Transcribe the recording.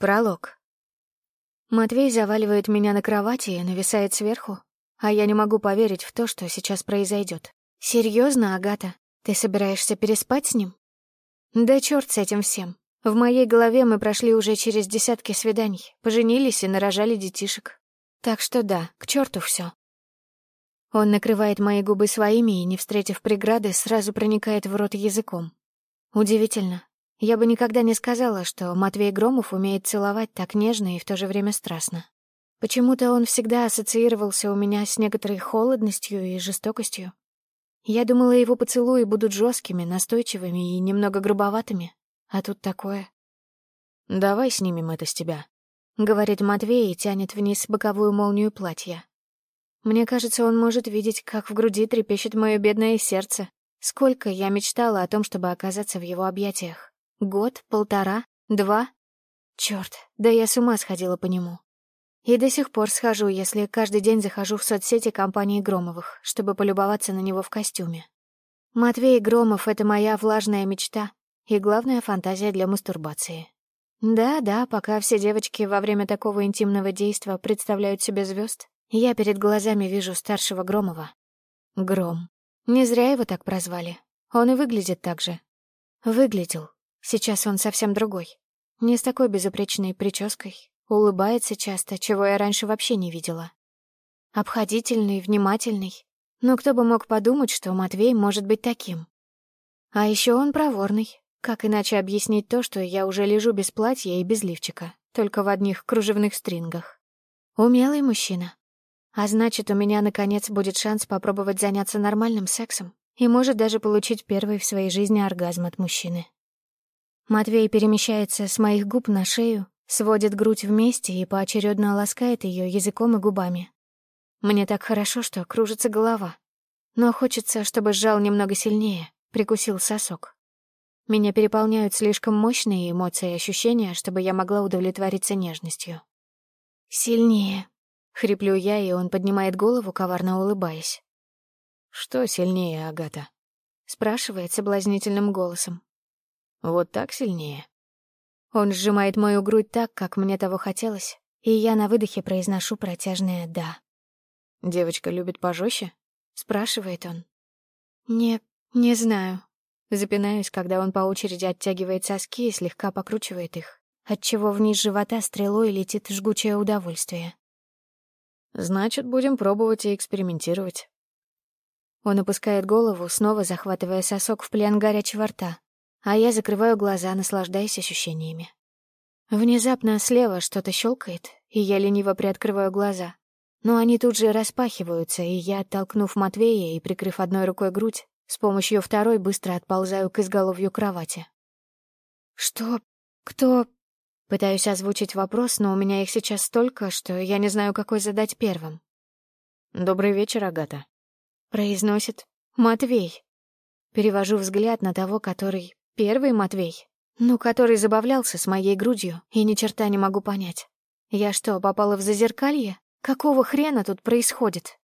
Пролог. Матвей заваливает меня на кровати и нависает сверху, а я не могу поверить в то, что сейчас произойдет. Серьезно, Агата? Ты собираешься переспать с ним? Да черт с этим всем. В моей голове мы прошли уже через десятки свиданий, поженились и нарожали детишек. Так что да, к черту все. Он накрывает мои губы своими и, не встретив преграды, сразу проникает в рот языком. Удивительно, я бы никогда не сказала, что Матвей Громов умеет целовать так нежно и в то же время страстно. Почему-то он всегда ассоциировался у меня с некоторой холодностью и жестокостью. Я думала, его поцелуи будут жесткими, настойчивыми и немного грубоватыми. А тут такое. «Давай снимем это с тебя», — говорит Матвей и тянет вниз боковую молнию платья. Мне кажется, он может видеть, как в груди трепещет мое бедное сердце. Сколько я мечтала о том, чтобы оказаться в его объятиях. Год, полтора, два. Черт, да я с ума сходила по нему. И до сих пор схожу, если каждый день захожу в соцсети компании Громовых, чтобы полюбоваться на него в костюме. Матвей Громов — это моя влажная мечта и главная фантазия для мастурбации. Да-да, пока все девочки во время такого интимного действа представляют себе звезд, я перед глазами вижу старшего Громова. Гром. Не зря его так прозвали. Он и выглядит так же. Выглядел. Сейчас он совсем другой. Не с такой безупречной прической. Улыбается часто, чего я раньше вообще не видела. Обходительный, внимательный. Но кто бы мог подумать, что Матвей может быть таким. А еще он проворный. Как иначе объяснить то, что я уже лежу без платья и без лифчика, только в одних кружевных стрингах? Умелый мужчина. А значит, у меня, наконец, будет шанс попробовать заняться нормальным сексом и может даже получить первый в своей жизни оргазм от мужчины. Матвей перемещается с моих губ на шею, сводит грудь вместе и поочередно ласкает ее языком и губами. Мне так хорошо, что кружится голова. Но хочется, чтобы сжал немного сильнее, прикусил сосок. Меня переполняют слишком мощные эмоции и ощущения, чтобы я могла удовлетвориться нежностью. «Сильнее», — хриплю я, и он поднимает голову, коварно улыбаясь. «Что сильнее, Агата?» — спрашивает соблазнительным голосом. Вот так сильнее. Он сжимает мою грудь так, как мне того хотелось, и я на выдохе произношу протяжное «да». «Девочка любит пожестче?» — спрашивает он. «Не, не знаю». Запинаюсь, когда он по очереди оттягивает соски и слегка покручивает их, отчего вниз живота стрелой летит жгучее удовольствие. «Значит, будем пробовать и экспериментировать». Он опускает голову, снова захватывая сосок в плен горячего рта а я закрываю глаза, наслаждаясь ощущениями. Внезапно слева что-то щелкает, и я лениво приоткрываю глаза. Но они тут же распахиваются, и я, оттолкнув Матвея и прикрыв одной рукой грудь, с помощью второй быстро отползаю к изголовью кровати. «Что? Кто?» Пытаюсь озвучить вопрос, но у меня их сейчас столько, что я не знаю, какой задать первым. «Добрый вечер, Агата», — произносит Матвей. Перевожу взгляд на того, который Первый Матвей. Ну, который забавлялся с моей грудью, и ни черта не могу понять. Я что, попала в зазеркалье? Какого хрена тут происходит?